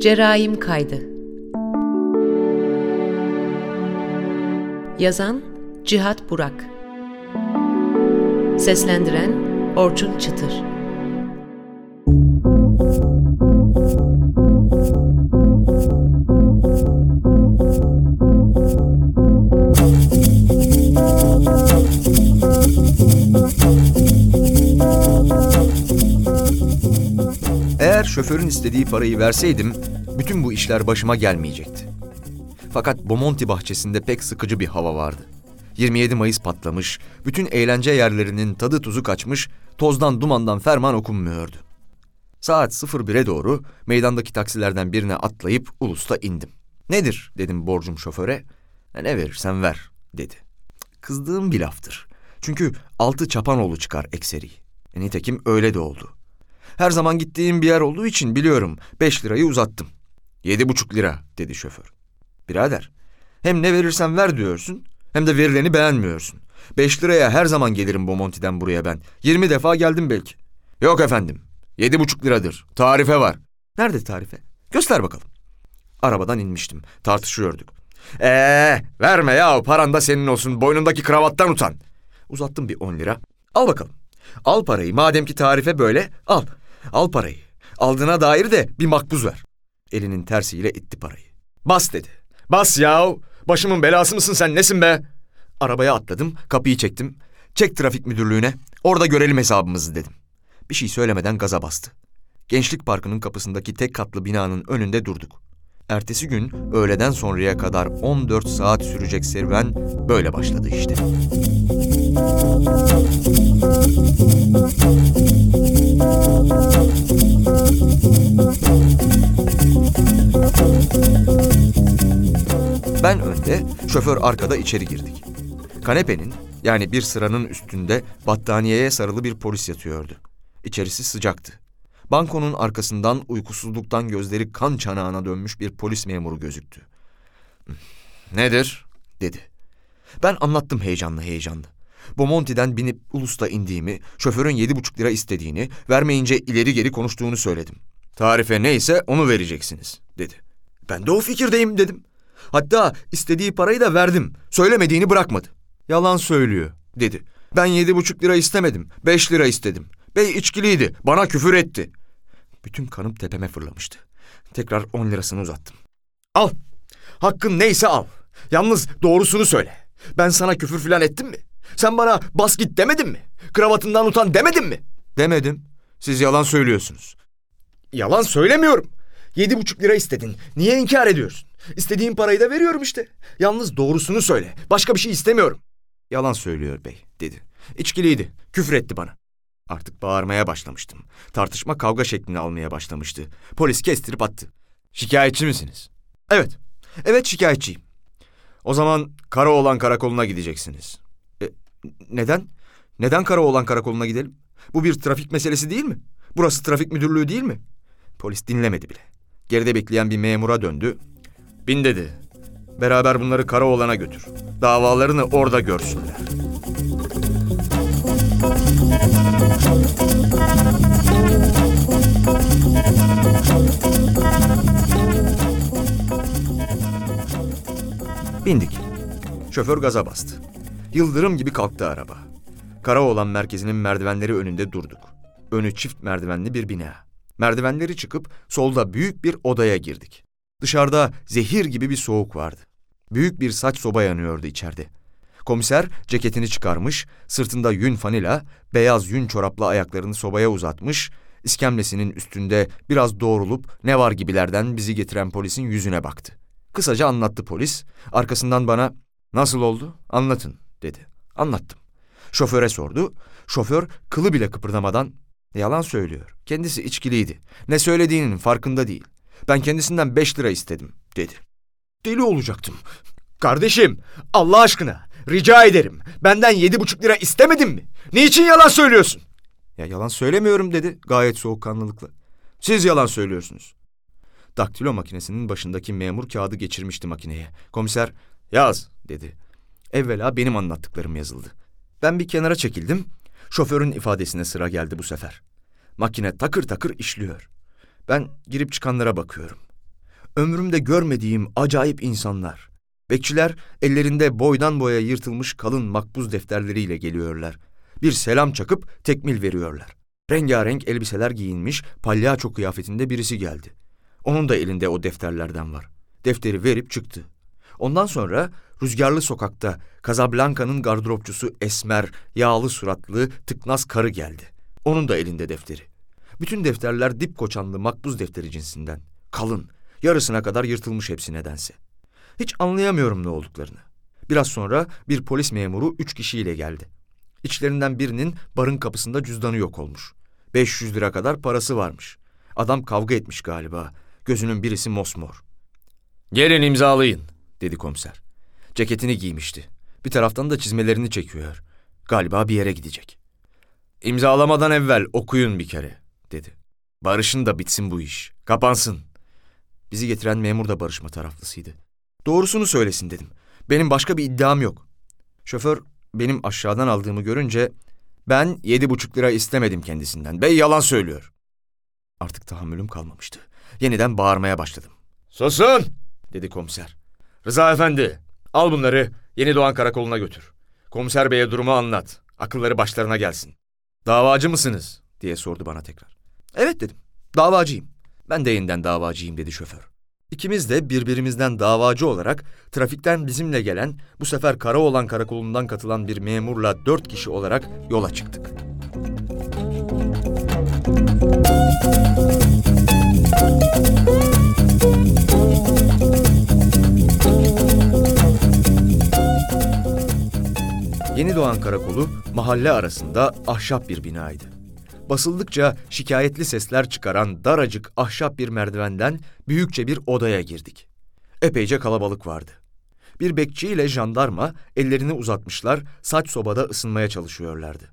Cerrahim Kaydı. Yazan Cihat Burak. Seslendiren Orçun Çıtır şoförün istediği parayı verseydim, bütün bu işler başıma gelmeyecekti. Fakat Bomonti bahçesinde pek sıkıcı bir hava vardı. 27 Mayıs patlamış, bütün eğlence yerlerinin tadı tuzu kaçmış, tozdan dumandan ferman okunmuyordu. Saat 01'e doğru meydandaki taksilerden birine atlayıp Ulus'ta indim. Nedir dedim borcum şoföre. "E, ne verirsen ver dedi. Kızdığım bir laftır. Çünkü altı çapanoğlu çıkar ekseri. E, nitekim öyle de oldu. Her zaman gittiğim bir yer olduğu için biliyorum. Beş lirayı uzattım. Yedi buçuk lira dedi şoför. Birader hem ne verirsen ver diyorsun hem de verileni beğenmiyorsun. Beş liraya her zaman gelirim Bomonti'den buraya ben. Yirmi defa geldim belki. Yok efendim. Yedi buçuk liradır. Tarife var. Nerede tarife? Göster bakalım. Arabadan inmiştim. Tartışıyorduk. Ee, verme ya paran da senin olsun. Boynundaki kravattan utan. Uzattım bir on lira. Al bakalım. Al parayı. Madem ki tarife böyle al. Al parayı. Aldığına dair de bir makbuz ver. Elinin tersiyle itti parayı. Bas dedi. Bas yahu. Başımın belası mısın sen nesin be? Arabaya atladım. Kapıyı çektim. Çek trafik müdürlüğüne. Orada görelim hesabımızı dedim. Bir şey söylemeden gaza bastı. Gençlik Parkı'nın kapısındaki tek katlı binanın önünde durduk. Ertesi gün öğleden sonraya kadar 14 saat sürecek serüven böyle başladı işte. Ben önde, şoför arkada içeri girdik. Kanepenin yani bir sıranın üstünde battaniyeye sarılı bir polis yatıyordu. İçerisi sıcaktı. Bankonun arkasından uykusuzluktan gözleri kan çanağına dönmüş bir polis memuru gözüktü. Nedir? dedi. Ben anlattım heyecanlı heyecanlı. Bomonti'den binip Ulus'ta indiğimi, şoförün yedi buçuk lira istediğini, vermeyince ileri geri konuştuğunu söyledim. Tarife neyse onu vereceksiniz, dedi. Ben de o fikirdeyim dedim. Hatta istediği parayı da verdim. Söylemediğini bırakmadı. Yalan söylüyor, dedi. Ben yedi buçuk lira istemedim, beş lira istedim. Bey içkiliydi, bana küfür etti. Bütün kanım tepeme fırlamıştı. Tekrar on lirasını uzattım. Al, hakkın neyse al. Yalnız doğrusunu söyle. Ben sana küfür falan ettim mi? Sen bana bas git demedin mi? Kravatından utan demedin mi? Demedim. Siz yalan söylüyorsunuz. Yalan söylemiyorum. Yedi buçuk lira istedin. Niye inkar ediyorsun? İstediğin parayı da veriyorum işte. Yalnız doğrusunu söyle. Başka bir şey istemiyorum. Yalan söylüyor bey, dedi. İçkiliydi. Küfür etti bana. Artık bağırmaya başlamıştım. Tartışma kavga şeklini almaya başlamıştı. Polis kestirip attı. Şikayetçi misiniz? Evet. Evet şikayetçiyim. O zaman Karaoğlan Karakolu'na gideceksiniz. Neden? Neden Karaoğlan Karakolu'na gidelim? Bu bir trafik meselesi değil mi? Burası trafik müdürlüğü değil mi? Polis dinlemedi bile. Geride bekleyen bir memura döndü. Bin dedi. Beraber bunları Karaoğlan'a götür. Davalarını orada görsünler. Bindik. Şoför gaza bastı. Yıldırım gibi kalktı araba. Karaoğlan merkezinin merdivenleri önünde durduk. Önü çift merdivenli bir bina. Merdivenleri çıkıp solda büyük bir odaya girdik. Dışarıda zehir gibi bir soğuk vardı. Büyük bir saç soba yanıyordu içeride. Komiser ceketini çıkarmış, sırtında yün fanila, beyaz yün çoraplı ayaklarını sobaya uzatmış, iskemlesinin üstünde biraz doğrulup ne var gibilerden bizi getiren polisin yüzüne baktı. Kısaca anlattı polis, arkasından bana nasıl oldu anlatın dedi. Anlattım. Şoföre sordu, şoför kılı bile kıpırdamadan yalan söylüyor. Kendisi içkiliydi. Ne söylediğinin farkında değil. Ben kendisinden beş lira istedim dedi. Deli olacaktım. Kardeşim Allah aşkına rica ederim benden yedi buçuk lira istemedin mi? Niçin yalan söylüyorsun? Ya yalan söylemiyorum dedi gayet soğukkanlılıkla. Siz yalan söylüyorsunuz. Daktilo makinesinin başındaki memur kağıdı geçirmişti makineye. Komiser yaz dedi. Evvela benim anlattıklarım yazıldı. Ben bir kenara çekildim. Şoförün ifadesine sıra geldi bu sefer. Makine takır takır işliyor. Ben girip çıkanlara bakıyorum. Ömrümde görmediğim acayip insanlar. Bekçiler ellerinde boydan boya yırtılmış kalın makbuz defterleriyle geliyorlar. Bir selam çakıp tekmil veriyorlar. Rengarenk elbiseler giyinmiş palyaço kıyafetinde birisi geldi. Onun da elinde o defterlerden var. Defteri verip çıktı. Ondan sonra rüzgarlı sokakta Casablanca'nın gardıropçusu esmer, yağlı suratlı, tıknaz karı geldi. Onun da elinde defteri. Bütün defterler dip koçanlı makbuz defteri cinsinden. Kalın, yarısına kadar yırtılmış hepsi nedense. Hiç anlayamıyorum ne olduklarını. Biraz sonra bir polis memuru üç kişiyle geldi. İçlerinden birinin barın kapısında cüzdanı yok olmuş. 500 lira kadar parası varmış. Adam kavga etmiş galiba. Gözünün birisi mosmor. Gelin imzalayın, dedi komiser. Ceketini giymişti. Bir taraftan da çizmelerini çekiyor. Galiba bir yere gidecek. İmzalamadan evvel okuyun bir kere, dedi. Barışın da bitsin bu iş. Kapansın. Bizi getiren memur da barışma taraflısıydı. Doğrusunu söylesin dedim. Benim başka bir iddiam yok. Şoför benim aşağıdan aldığımı görünce ben yedi buçuk lira istemedim kendisinden. Bey yalan söylüyor. Artık tahammülüm kalmamıştı. Yeniden bağırmaya başladım. Susun! dedi komiser. Rıza efendi, al bunları Yeni Doğan Karakolu'na götür. Komiser beye durumu anlat. Akılları başlarına gelsin. Davacı mısınız? diye sordu bana tekrar. Evet dedim. Davacıyım. Ben de yeniden davacıyım dedi şoför. İkimiz de birbirimizden davacı olarak trafikten bizimle gelen, bu sefer Karaoğlan Karakolu'ndan katılan bir memurla dört kişi olarak yola çıktık. Yeni Doğan Karakolu mahalle arasında ahşap bir binaydı. Basıldıkça şikayetli sesler çıkaran daracık ahşap bir merdivenden büyükçe bir odaya girdik. Epeyce kalabalık vardı. Bir bekçi ile jandarma ellerini uzatmışlar, saç sobada ısınmaya çalışıyorlardı.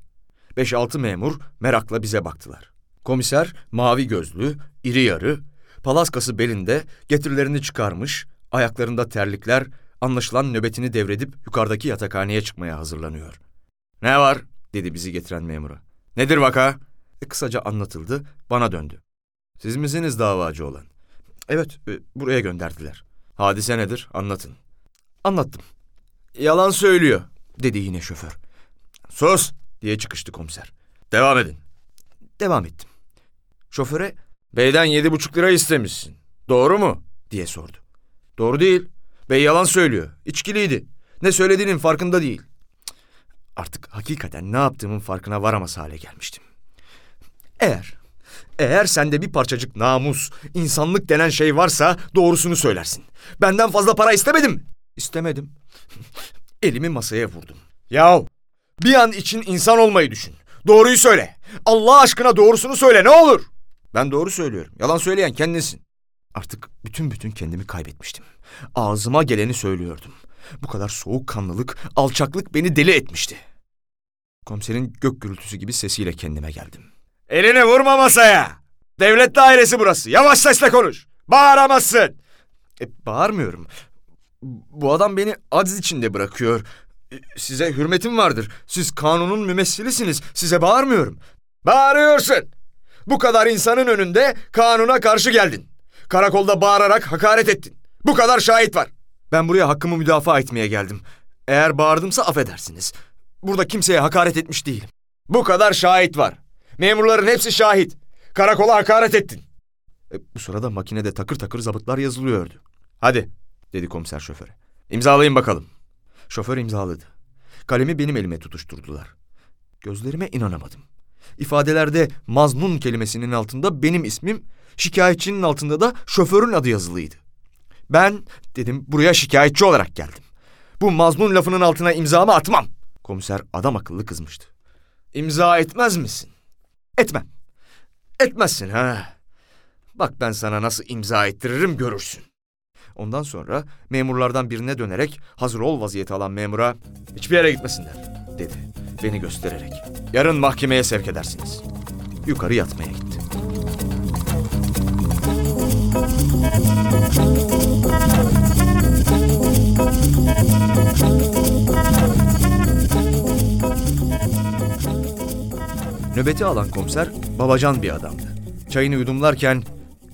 Beş altı memur merakla bize baktılar. Komiser mavi gözlü, iri yarı, palaskası belinde getirilerini çıkarmış, ayaklarında terlikler, anlaşılan nöbetini devredip yukarıdaki yatakhaneye çıkmaya hazırlanıyor. Ne var? dedi bizi getiren memura. Nedir vaka? E, kısaca anlatıldı, bana döndü. Siz misiniz davacı olan? Evet, e, buraya gönderdiler. Hadise nedir? Anlatın. Anlattım. Yalan söylüyor, dedi yine şoför. Sus, diye çıkıştı komiser. Devam edin. Devam ettim. Şoföre, beyden yedi buçuk lira istemişsin. Doğru mu? diye sordu. Doğru değil. Bey yalan söylüyor. İçkiliydi. Ne söylediğinin farkında değil. Artık hakikaten ne yaptığımın farkına varamaz hale gelmiştim. Eğer, eğer sende bir parçacık namus, insanlık denen şey varsa doğrusunu söylersin. Benden fazla para istemedim. İstemedim. Elimi masaya vurdum. Yahu, bir an için insan olmayı düşün. Doğruyu söyle. Allah aşkına doğrusunu söyle ne olur. Ben doğru söylüyorum. Yalan söyleyen kendinsin. Artık bütün bütün kendimi kaybetmiştim. Ağzıma geleni söylüyordum. Bu kadar soğukkanlılık, alçaklık beni deli etmişti. Komiserin gök gürültüsü gibi sesiyle kendime geldim. Elini vurma masaya. Devlet dairesi burası. Yavaş sesle konuş. Bağıramazsın. E, bağırmıyorum. Bu adam beni aciz içinde bırakıyor. E, Size hürmetim vardır. Siz kanunun mümessilisiniz. Size bağırmıyorum. Bağırıyorsun. Bu kadar insanın önünde kanuna karşı geldin. Karakolda bağırarak hakaret ettin. Bu kadar şahit var. Ben buraya hakkımı müdafaa etmeye geldim. Eğer bağırdımsa affedersiniz. Burada kimseye hakaret etmiş değilim. Bu kadar şahit var. Memurların hepsi şahit. Karakola hakaret ettin. E, bu sırada makinede takır takır zabıtlar yazılıyordu. Hadi, dedi komiser şoföre. İmzalayın bakalım. Şoför imzaladı. Kalemi benim elime tutuşturdular. Gözlerime inanamadım. İfadelerde mazmun kelimesinin altında benim ismim, şikayetçinin altında da şoförün adı yazılıydı. Ben dedim buraya şikayetçi olarak geldim. Bu mazmun lafının altına imzamı atmam. Komiser adam akıllı kızmıştı. İmza etmez misin? Etmem. Etmezsin ha. Bak ben sana nasıl imza ettiririm görürsün. Ondan sonra memurlardan birine dönerek hazır ol vaziyeti alan memura hiçbir yere gitmesinler dedi beni göstererek. Yarın mahkemeye sevk edersiniz. Yukarı yatmaya gitti. Nöbeti alan komiser babacan bir adamdı. Çayını yudumlarken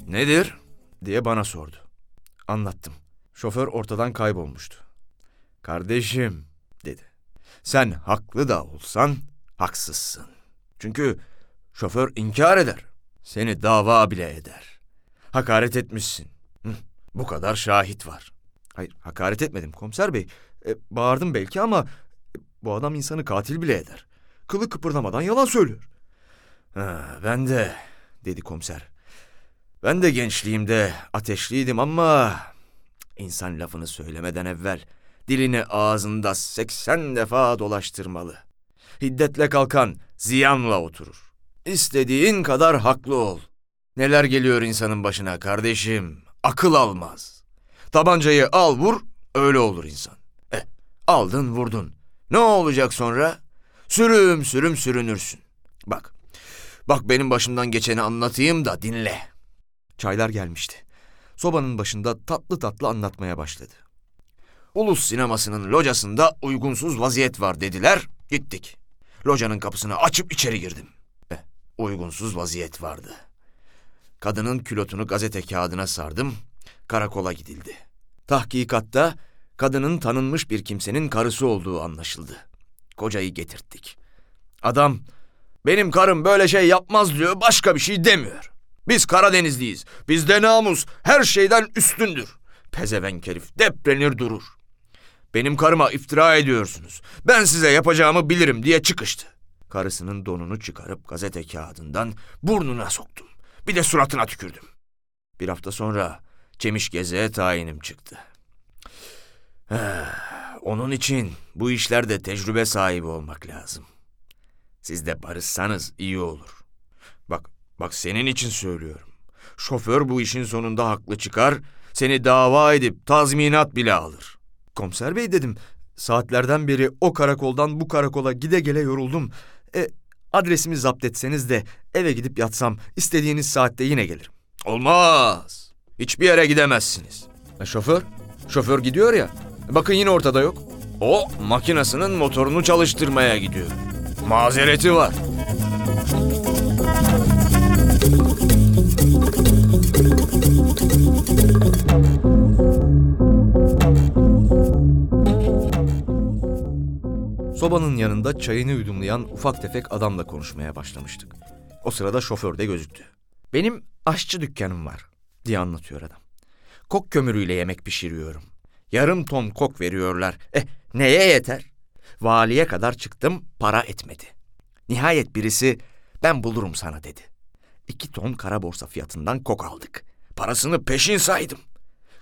nedir diye bana sordu. Anlattım. Şoför ortadan kaybolmuştu. Kardeşim dedi. Sen haklı da olsan haksızsın. Çünkü şoför inkar eder. Seni dava bile eder. Hakaret etmişsin. Hı, bu kadar şahit var. Hayır hakaret etmedim komiser bey. E, bağırdım belki ama e, bu adam insanı katil bile eder. Kılı kıpırdamadan yalan söylüyor. Ha, ben de dedi komiser. Ben de gençliğimde ateşliydim ama insan lafını söylemeden evvel dilini ağzında seksen defa dolaştırmalı. Hiddetle kalkan ziyanla oturur. İstediğin kadar haklı ol. Neler geliyor insanın başına kardeşim. Akıl almaz. Tabancayı al vur, öyle olur insan. Eh, aldın vurdun. Ne olacak sonra? Sürüm sürüm sürünürsün. Bak, bak benim başımdan geçeni anlatayım da dinle. Çaylar gelmişti. Sobanın başında tatlı tatlı anlatmaya başladı. Ulus sinemasının locasında uygunsuz vaziyet var dediler, gittik. Locanın kapısını açıp içeri girdim. Eh, uygunsuz vaziyet vardı. Kadının külotunu gazete kağıdına sardım, karakola gidildi. Tahkikatta kadının tanınmış bir kimsenin karısı olduğu anlaşıldı. Kocayı getirttik. Adam, benim karım böyle şey yapmaz diyor, başka bir şey demiyor. Biz Karadenizliyiz, bizde namus her şeyden üstündür. Pezevenk herif deprenir durur. Benim karıma iftira ediyorsunuz. Ben size yapacağımı bilirim diye çıkıştı. Karısının donunu çıkarıp gazete kağıdından burnuna soktum. Bir de suratına tükürdüm. Bir hafta sonra Çemiş Geze'ye tayinim çıktı. Onun için bu işlerde tecrübe sahibi olmak lazım. Siz de barışsanız iyi olur. Bak, bak senin için söylüyorum. Şoför bu işin sonunda haklı çıkar, seni dava edip tazminat bile alır. Komiser bey dedim, saatlerden beri o karakoldan bu karakola gide gele yoruldum. E, adresimi zapt etseniz de eve gidip yatsam istediğiniz saatte yine gelirim. Olmaz. Hiçbir yere gidemezsiniz. E, şoför? Şoför gidiyor ya. Bakın yine ortada yok. O makinasının motorunu çalıştırmaya gidiyor. Mazereti var. Sobanın yanında çayını yudumlayan ufak tefek adamla konuşmaya başlamıştık. O sırada şoför de gözüktü. Benim aşçı dükkanım var diye anlatıyor adam. Kok kömürüyle yemek pişiriyorum. Yarım ton kok veriyorlar. Eh neye yeter? Valiye kadar çıktım para etmedi. Nihayet birisi ben bulurum sana dedi. İki ton kara borsa fiyatından kok aldık. Parasını peşin saydım.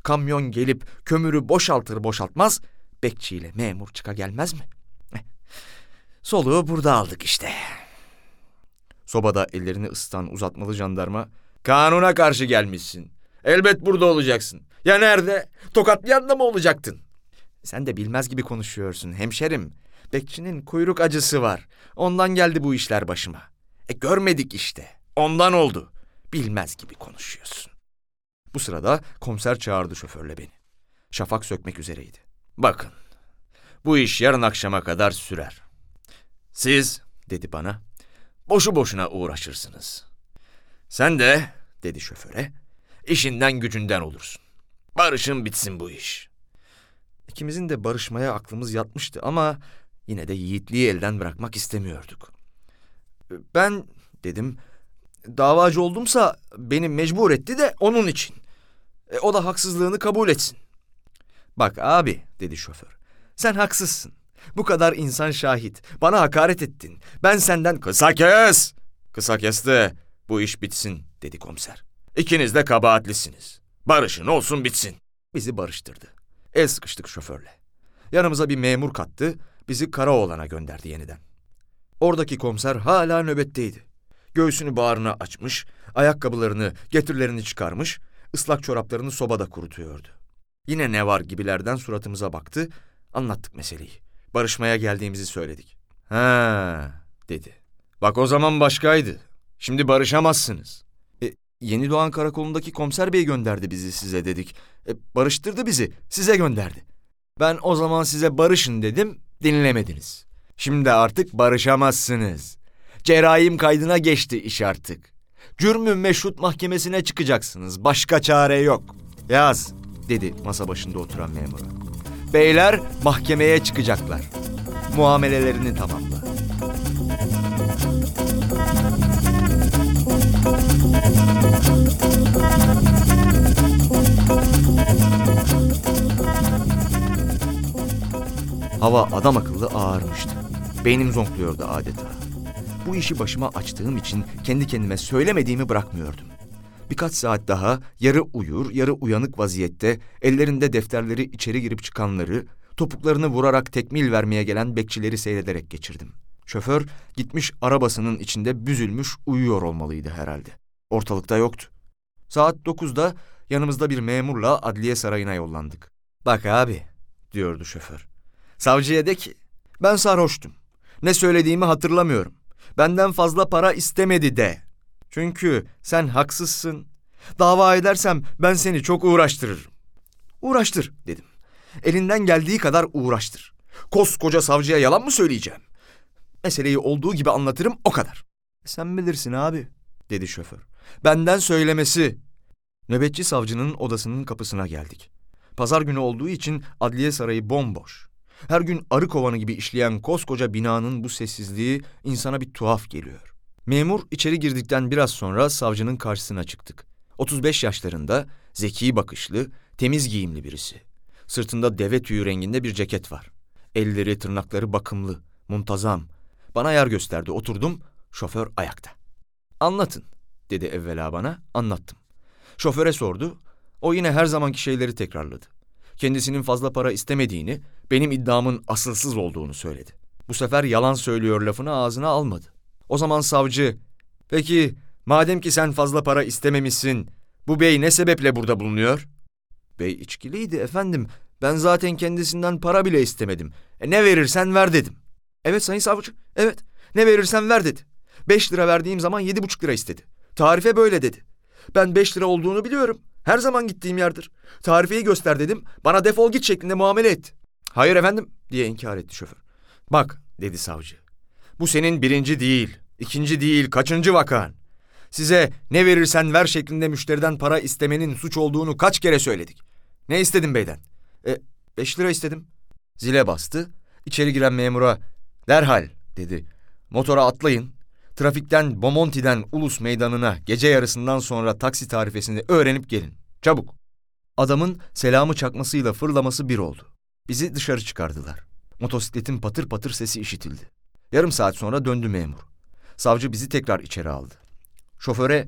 Kamyon gelip kömürü boşaltır boşaltmaz bekçiyle memur çıka gelmez mi? Soluğu burada aldık işte. Sobada ellerini ısıtan uzatmalı jandarma kanuna karşı gelmişsin. Elbet burada olacaksın. Ya nerede? Tokatlayan da mı olacaktın? Sen de bilmez gibi konuşuyorsun hemşerim. Bekçinin kuyruk acısı var. Ondan geldi bu işler başıma. E görmedik işte. Ondan oldu. Bilmez gibi konuşuyorsun. Bu sırada komiser çağırdı şoförle beni. Şafak sökmek üzereydi. Bakın, bu iş yarın akşama kadar sürer. Siz, dedi bana, boşu boşuna uğraşırsınız. Sen de, dedi şoföre, işinden gücünden olursun. Barışın bitsin bu iş. İkimizin de barışmaya aklımız yatmıştı ama yine de yiğitliği elden bırakmak istemiyorduk. Ben, dedim, davacı oldumsa beni mecbur etti de onun için. E, o da haksızlığını kabul etsin. Bak abi, dedi şoför, sen haksızsın. Bu kadar insan şahit. Bana hakaret ettin. Ben senden... Kısa kes! Kısa kes de bu iş bitsin, dedi komiser. İkiniz de kabahatlisiniz. Barışın olsun bitsin. Bizi barıştırdı. El sıkıştık şoförle. Yanımıza bir memur kattı, bizi Karaoğlan'a gönderdi yeniden. Oradaki komiser hala nöbetteydi. Göğsünü bağrına açmış, ayakkabılarını, getirlerini çıkarmış, ıslak çoraplarını sobada kurutuyordu. Yine ne var gibilerden suratımıza baktı, anlattık meseleyi. Barışmaya geldiğimizi söyledik. Ha, dedi. Bak o zaman başkaydı. Şimdi barışamazsınız. E, Yeni Doğan Karakolu'ndaki komiser bey gönderdi bizi size dedik. E, barıştırdı bizi, size gönderdi. Ben o zaman size barışın dedim, dinlemediniz. Şimdi artık barışamazsınız. Cerrahim kaydına geçti iş artık. Cürmün meşrut mahkemesine çıkacaksınız. Başka çare yok. Yaz. dedi masa başında oturan memura. Beyler mahkemeye çıkacaklar. Muamelelerini tamamla. Hava adam akıllı ağarmıştı. Beynim zonkluyordu adeta. Bu işi başıma açtığım için kendi kendime söylemediğimi bırakmıyordum. Birkaç saat daha yarı uyur, yarı uyanık vaziyette ellerinde defterleri içeri girip çıkanları, topuklarını vurarak tekmil vermeye gelen bekçileri seyrederek geçirdim. Şoför gitmiş arabasının içinde büzülmüş uyuyor olmalıydı herhalde. Ortalıkta yoktu. Saat dokuzda yanımızda bir memurla adliye sarayına yollandık. Bak abi, diyordu şoför. Savcıya de ki, ben sarhoştum. Ne söylediğimi hatırlamıyorum. Benden fazla para istemedi de. Çünkü sen haksızsın. Dava edersem ben seni çok uğraştırırım. Uğraştır dedim. Elinden geldiği kadar uğraştır. Koskoca savcıya yalan mı söyleyeceğim? Meseleyi olduğu gibi anlatırım o kadar. Sen bilirsin abi dedi şoför. Benden söylemesi. Nöbetçi savcının odasının kapısına geldik. Pazar günü olduğu için adliye sarayı bomboş. Her gün arı kovanı gibi işleyen koskoca binanın bu sessizliği insana bir tuhaf geliyor. Memur içeri girdikten biraz sonra savcının karşısına çıktık. 35 yaşlarında, zeki bakışlı, temiz giyimli birisi. Sırtında deve tüyü renginde bir ceket var. Elleri, tırnakları bakımlı, muntazam. Bana yer gösterdi, oturdum, şoför ayakta. Anlatın, dedi evvela bana, anlattım. Şoföre sordu, o yine her zamanki şeyleri tekrarladı. Kendisinin fazla para istemediğini, benim iddiamın asılsız olduğunu söyledi. Bu sefer yalan söylüyor lafını ağzına almadı. O zaman savcı, peki madem ki sen fazla para istememişsin, bu bey ne sebeple burada bulunuyor? Bey içkiliydi efendim. Ben zaten kendisinden para bile istemedim. E ne verirsen ver dedim. Evet sayın savcı, evet. Ne verirsen ver dedi. Beş lira verdiğim zaman yedi buçuk lira istedi. Tarife böyle dedi. Ben beş lira olduğunu biliyorum. Her zaman gittiğim yerdir. Tarifeyi göster dedim. Bana defol git şeklinde muamele etti. Hayır efendim diye inkar etti şoför. Bak dedi savcı. Bu senin birinci değil, ikinci değil, kaçıncı vakan. Size ne verirsen ver şeklinde müşteriden para istemenin suç olduğunu kaç kere söyledik. Ne istedin beyden? E, beş lira istedim. Zile bastı. İçeri giren memura derhal dedi. Motora atlayın. Trafikten Bomonti'den Ulus Meydanı'na gece yarısından sonra taksi tarifesini öğrenip gelin. Çabuk. Adamın selamı çakmasıyla fırlaması bir oldu. Bizi dışarı çıkardılar. Motosikletin patır patır sesi işitildi. Yarım saat sonra döndü memur. Savcı bizi tekrar içeri aldı. Şoföre,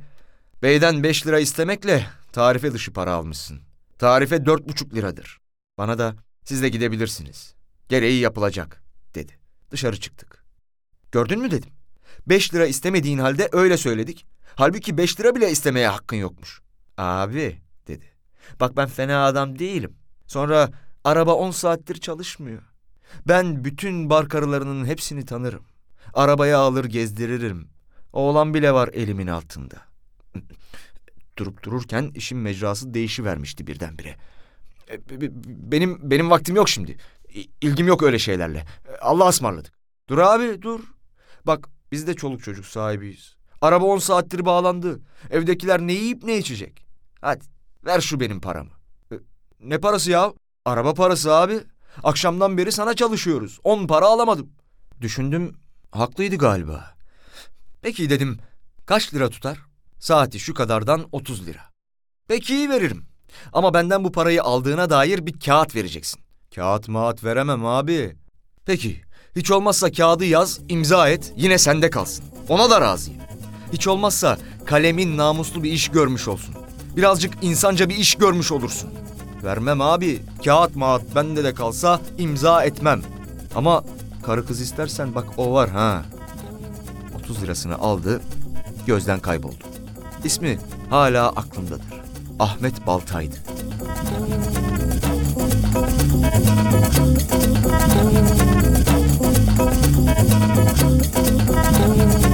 beyden beş lira istemekle tarife dışı para almışsın. Tarife dört buçuk liradır. Bana da siz de gidebilirsiniz. Gereği yapılacak, dedi. Dışarı çıktık. Gördün mü dedim. Beş lira istemediğin halde öyle söyledik. Halbuki beş lira bile istemeye hakkın yokmuş. Abi, dedi. Bak ben fena adam değilim. Sonra araba on saattir çalışmıyor. Ben bütün bar karılarının hepsini tanırım. Arabaya alır gezdiririm. Oğlan bile var elimin altında. Durup dururken işin mecrası değişivermişti birdenbire. E, benim benim vaktim yok şimdi. İlgim yok öyle şeylerle. Allah ısmarladık. Dur abi dur. Bak biz de çoluk çocuk sahibiyiz. Araba on saattir bağlandı. Evdekiler ne yiyip ne içecek? Hadi ver şu benim paramı. E, ne parası ya? Araba parası abi. Akşamdan beri sana çalışıyoruz. On para alamadım. Düşündüm haklıydı galiba. Peki dedim kaç lira tutar? Saati şu kadardan otuz lira. Peki veririm. Ama benden bu parayı aldığına dair bir kağıt vereceksin. Kağıt mağat veremem abi. Peki hiç olmazsa kağıdı yaz, imza et, yine sende kalsın. Ona da razıyım. Hiç olmazsa kalemin namuslu bir iş görmüş olsun. Birazcık insanca bir iş görmüş olursun. Vermem abi. Kağıt mağat bende de kalsa imza etmem. Ama karı kız istersen bak o var ha. 30 lirasını aldı, gözden kayboldu. İsmi hala aklımdadır. Ahmet Baltaydı. Müzik